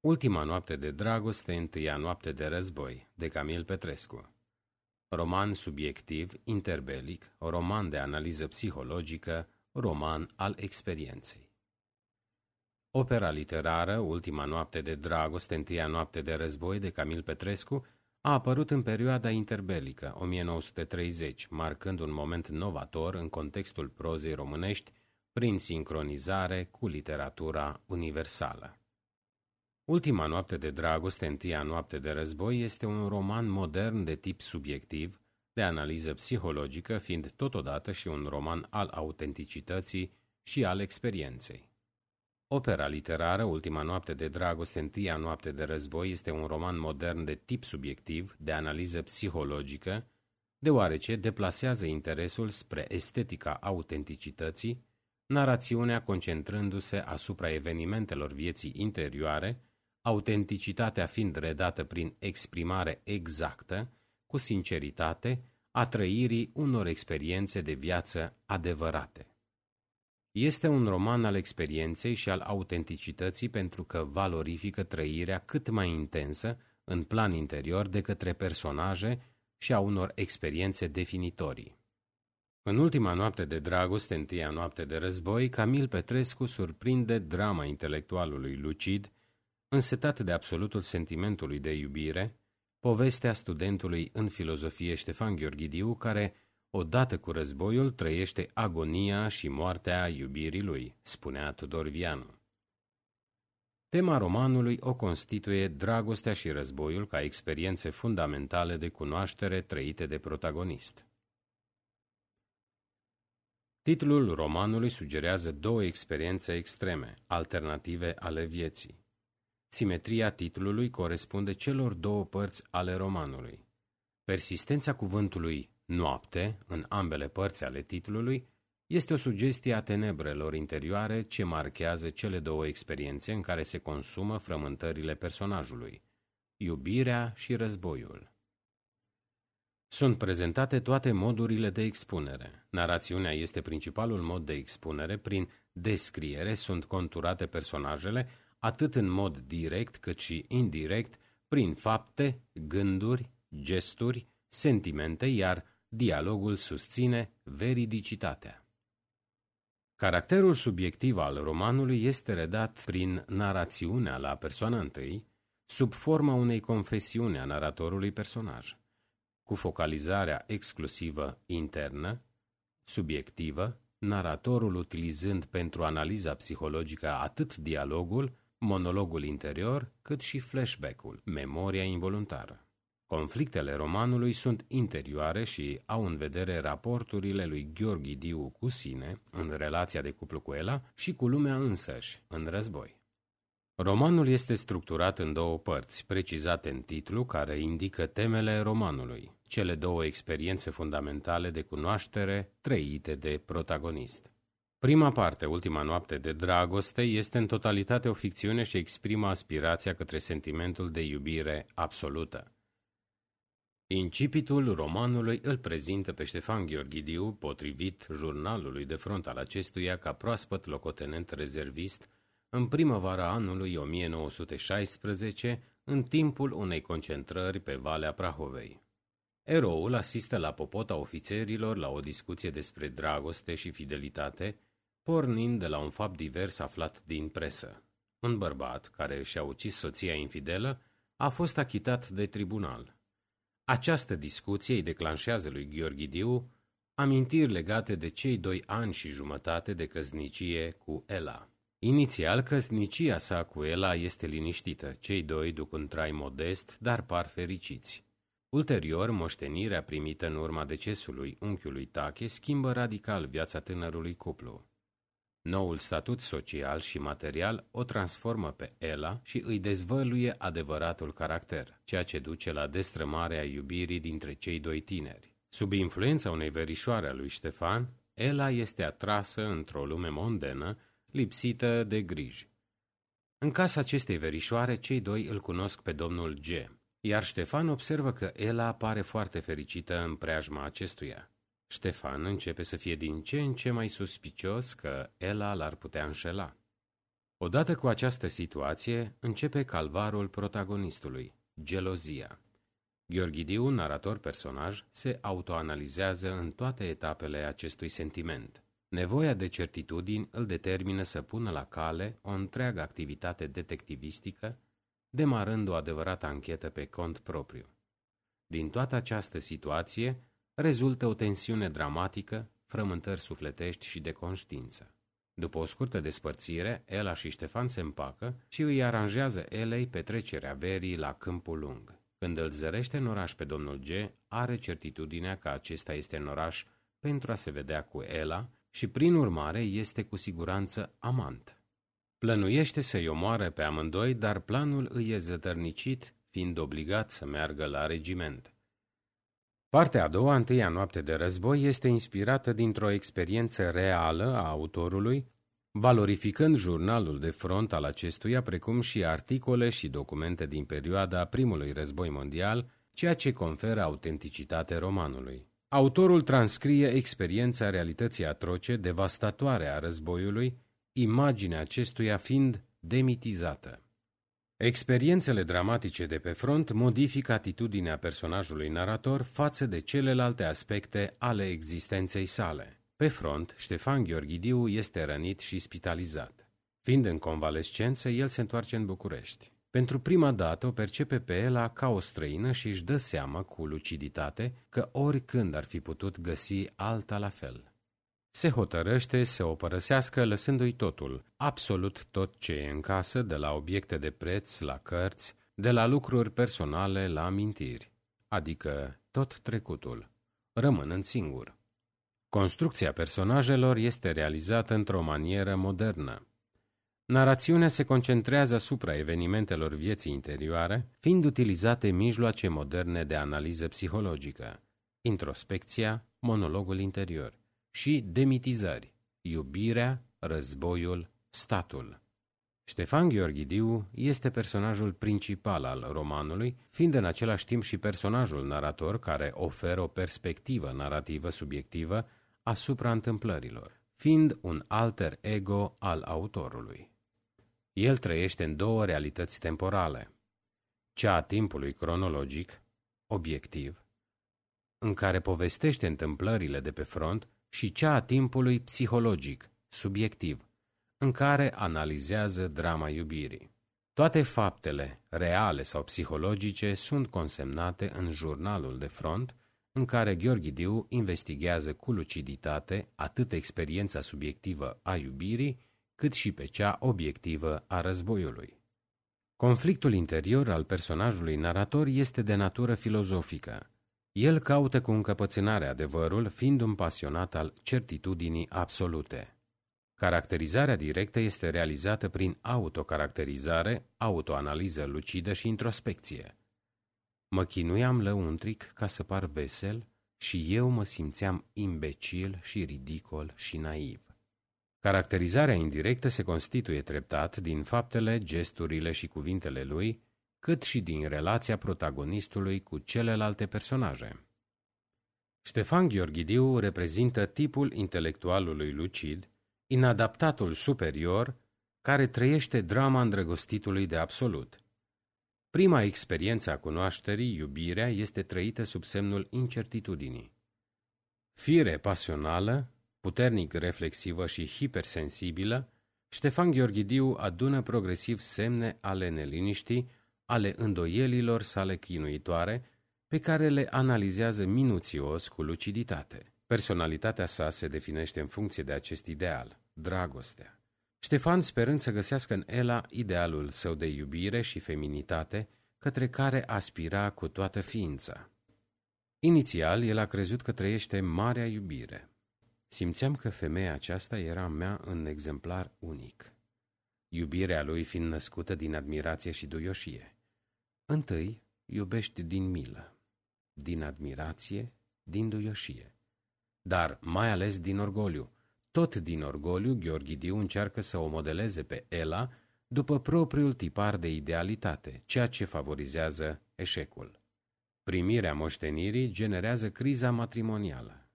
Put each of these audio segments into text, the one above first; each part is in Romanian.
Ultima noapte de dragoste, întâia noapte de război, de Camil Petrescu. Roman subiectiv, interbelic, roman de analiză psihologică, roman al experienței. Opera literară, Ultima noapte de dragoste, întâia noapte de război, de Camil Petrescu, a apărut în perioada interbelică, 1930, marcând un moment novator în contextul prozei românești, prin sincronizare cu literatura universală. Ultima noapte de dragoste, întâia noapte de război, este un roman modern de tip subiectiv, de analiză psihologică, fiind totodată și un roman al autenticității și al experienței. Opera literară Ultima noapte de dragoste, întâia noapte de război este un roman modern de tip subiectiv, de analiză psihologică, deoarece deplasează interesul spre estetica autenticității, narațiunea concentrându-se asupra evenimentelor vieții interioare, autenticitatea fiind redată prin exprimare exactă, cu sinceritate, a trăirii unor experiențe de viață adevărate. Este un roman al experienței și al autenticității pentru că valorifică trăirea cât mai intensă în plan interior de către personaje și a unor experiențe definitorii. În ultima noapte de dragoste, întâia noapte de război, Camil Petrescu surprinde drama intelectualului lucid, însetat de absolutul sentimentului de iubire, povestea studentului în filozofie Ștefan Gheorghidiu, care, odată cu războiul, trăiește agonia și moartea iubirii lui, spunea Tudor Vianu. Tema romanului o constituie dragostea și războiul ca experiențe fundamentale de cunoaștere trăite de protagonist. Titlul romanului sugerează două experiențe extreme, alternative ale vieții. Simetria titlului corespunde celor două părți ale romanului. Persistența cuvântului noapte în ambele părți ale titlului este o sugestie a tenebrelor interioare ce marchează cele două experiențe în care se consumă frământările personajului, iubirea și războiul. Sunt prezentate toate modurile de expunere. Narațiunea este principalul mod de expunere, prin descriere sunt conturate personajele, atât în mod direct cât și indirect, prin fapte, gânduri, gesturi, sentimente, iar dialogul susține veridicitatea. Caracterul subiectiv al romanului este redat prin narațiunea la persoana întâi, sub forma unei confesiuni a naratorului personaj, cu focalizarea exclusivă internă, subiectivă, naratorul utilizând pentru analiza psihologică atât dialogul, monologul interior, cât și flashback-ul, memoria involuntară. Conflictele romanului sunt interioare și au în vedere raporturile lui Gheorghi Diu cu sine, în relația de cuplu cu Ela, și cu lumea însăși, în război. Romanul este structurat în două părți, precizate în titlu, care indică temele romanului, cele două experiențe fundamentale de cunoaștere trăite de protagonist. Prima parte, Ultima noapte de dragoste, este în totalitate o ficțiune și exprimă aspirația către sentimentul de iubire absolută. Incipitul romanului îl prezintă pe Ștefan Gheorghidiu, potrivit jurnalului de front al acestuia, ca proaspăt locotenent rezervist, în primăvara anului 1916, în timpul unei concentrări pe Valea Prahovei. Eroul asistă la popota ofițerilor la o discuție despre dragoste și fidelitate, pornind de la un fapt divers aflat din presă. Un bărbat, care și-a ucis soția infidelă, a fost achitat de tribunal. Această discuție îi declanșează lui Gheorghe Diu amintiri legate de cei doi ani și jumătate de căsnicie cu Ela. Inițial, căsnicia sa cu Ela este liniștită, cei doi duc un trai modest, dar par fericiți. Ulterior, moștenirea primită în urma decesului unchiului Tache schimbă radical viața tânărului cuplu. Noul statut social și material o transformă pe Ela și îi dezvăluie adevăratul caracter, ceea ce duce la destrămarea iubirii dintre cei doi tineri. Sub influența unei verișoare a lui Ștefan, Ela este atrasă într-o lume mondenă, lipsită de griji. În casa acestei verișoare, cei doi îl cunosc pe domnul G. Iar Ștefan observă că Ela pare foarte fericită în preajma acestuia. Ștefan începe să fie din ce în ce mai suspicios că Ela l-ar putea înșela. Odată cu această situație, începe calvarul protagonistului, gelozia. Gheorghidiu, narator personaj, se autoanalizează în toate etapele acestui sentiment. Nevoia de certitudini îl determină să pună la cale o întreagă activitate detectivistică, demarând o adevărată anchetă pe cont propriu. Din toată această situație rezultă o tensiune dramatică, frământări sufletești și de conștiință. După o scurtă despărțire, Ela și Ștefan se împacă și îi aranjează Elei petrecerea verii la Câmpul Lung. Când îl zărește în oraș pe domnul G, are certitudinea că acesta este în oraș pentru a se vedea cu Ela și, prin urmare, este cu siguranță amant. Plănuiește să-i omoare pe amândoi, dar planul îi e zătărnicit, fiind obligat să meargă la regiment. Partea a doua, întâia noapte de război, este inspirată dintr-o experiență reală a autorului, valorificând jurnalul de front al acestuia, precum și articole și documente din perioada primului război mondial, ceea ce conferă autenticitate romanului. Autorul transcrie experiența realității atroce, devastatoare a războiului, imaginea acestuia fiind demitizată. Experiențele dramatice de pe front modifică atitudinea personajului narator față de celelalte aspecte ale existenței sale. Pe front, Ștefan Gheorghidiu este rănit și spitalizat. Fiind în convalescență, el se întoarce în București. Pentru prima dată o percepe pe Ela ca o străină și își dă seama cu luciditate că oricând ar fi putut găsi alta la fel se hotărăște să o părăsească lăsându-i totul, absolut tot ce e în casă, de la obiecte de preț la cărți, de la lucruri personale la amintiri, adică tot trecutul, rămânând singur. Construcția personajelor este realizată într-o manieră modernă. Narațiunea se concentrează asupra evenimentelor vieții interioare, fiind utilizate mijloace moderne de analiză psihologică, introspecția, monologul interior și demitizări, iubirea, războiul, statul. Ștefan Gheorghidiu este personajul principal al romanului, fiind în același timp și personajul narator care oferă o perspectivă narrativă subiectivă asupra întâmplărilor, fiind un alter ego al autorului. El trăiește în două realități temporale, cea a timpului cronologic, obiectiv, în care povestește întâmplările de pe front și cea a timpului psihologic, subiectiv, în care analizează drama iubirii. Toate faptele, reale sau psihologice, sunt consemnate în jurnalul de front, în care Diu investigează cu luciditate atât experiența subiectivă a iubirii, cât și pe cea obiectivă a războiului. Conflictul interior al personajului narator este de natură filozofică, el caută cu încăpățânare adevărul, fiind un pasionat al certitudinii absolute. Caracterizarea directă este realizată prin autocaracterizare, autoanaliză lucidă și introspecție. Mă chinuiam lăuntric ca să par vesel și eu mă simțeam imbecil și ridicol și naiv. Caracterizarea indirectă se constituie treptat din faptele, gesturile și cuvintele lui, cât și din relația protagonistului cu celelalte personaje. Ștefan Gheorghidiu reprezintă tipul intelectualului lucid, inadaptatul superior, care trăiește drama îndrăgostitului de absolut. Prima experiență a cunoașterii, iubirea, este trăită sub semnul incertitudinii. Fire pasională, puternic reflexivă și hipersensibilă, Ștefan Gheorghidiu adună progresiv semne ale neliniștii ale îndoielilor sale chinuitoare, pe care le analizează minuțios cu luciditate. Personalitatea sa se definește în funcție de acest ideal, dragostea. Ștefan sperând să găsească în Ela idealul său de iubire și feminitate, către care aspira cu toată ființa. Inițial, el a crezut că trăiește marea iubire. Simțeam că femeia aceasta era mea în exemplar unic, iubirea lui fiind născută din admirație și duioșie. Întâi, iubești din milă, din admirație, din duioșie, dar mai ales din orgoliu. Tot din orgoliu, Gheorghidiu încearcă să o modeleze pe Ela după propriul tipar de idealitate, ceea ce favorizează eșecul. Primirea moștenirii generează criza matrimonială.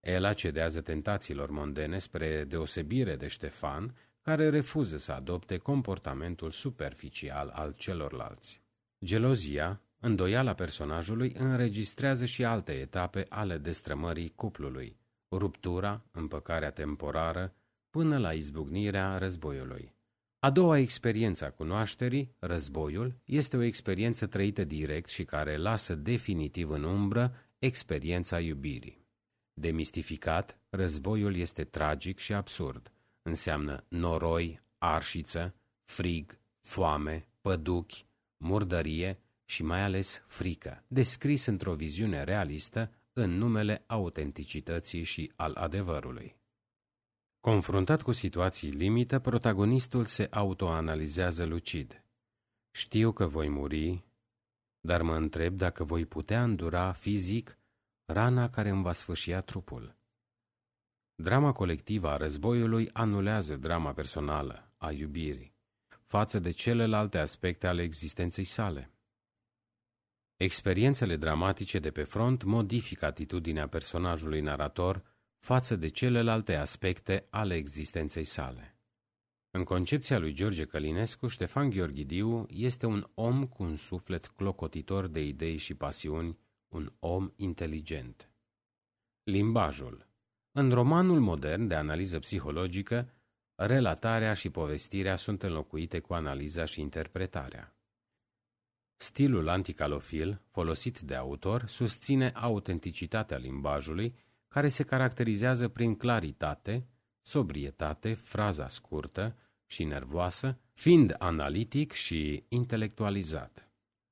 Ela cedează tentațiilor mondene spre deosebire de Ștefan, care refuză să adopte comportamentul superficial al celorlalți. Gelozia, îndoiala personajului, înregistrează și alte etape ale destrămării cuplului, ruptura, împăcarea temporară, până la izbucnirea războiului. A doua experiență a cunoașterii, războiul, este o experiență trăită direct și care lasă definitiv în umbră experiența iubirii. Demistificat, războiul este tragic și absurd. Înseamnă noroi, arșiță, frig, foame, păduchi, murdărie și mai ales frică, descris într-o viziune realistă în numele autenticității și al adevărului. Confruntat cu situații limită, protagonistul se autoanalizează lucid. Știu că voi muri, dar mă întreb dacă voi putea îndura fizic rana care îmi va sfâșia trupul. Drama colectivă a războiului anulează drama personală, a iubirii, față de celelalte aspecte ale existenței sale. Experiențele dramatice de pe front modifică atitudinea personajului narator față de celelalte aspecte ale existenței sale. În concepția lui George Călinescu, Ștefan Gheorghidiu este un om cu un suflet clocotitor de idei și pasiuni, un om inteligent. Limbajul În romanul modern de analiză psihologică, relatarea și povestirea sunt înlocuite cu analiza și interpretarea. Stilul anticalofil, folosit de autor, susține autenticitatea limbajului care se caracterizează prin claritate, sobrietate, fraza scurtă și nervoasă, fiind analitic și intelectualizat.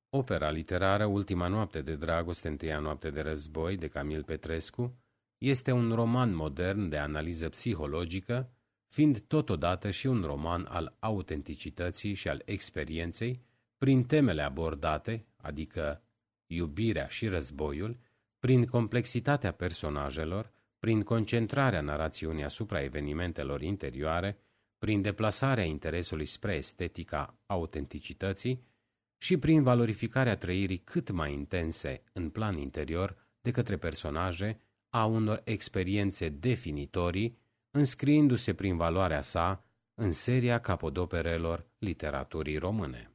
Opera literară Ultima noapte de dragoste, întâia noapte de război de Camil Petrescu este un roman modern de analiză psihologică, fiind totodată și un roman al autenticității și al experienței, prin temele abordate, adică iubirea și războiul, prin complexitatea personajelor, prin concentrarea narațiunii asupra evenimentelor interioare, prin deplasarea interesului spre estetica autenticității și prin valorificarea trăirii cât mai intense în plan interior de către personaje a unor experiențe definitorii, înscriindu-se prin valoarea sa în seria capodoperelor literaturii române.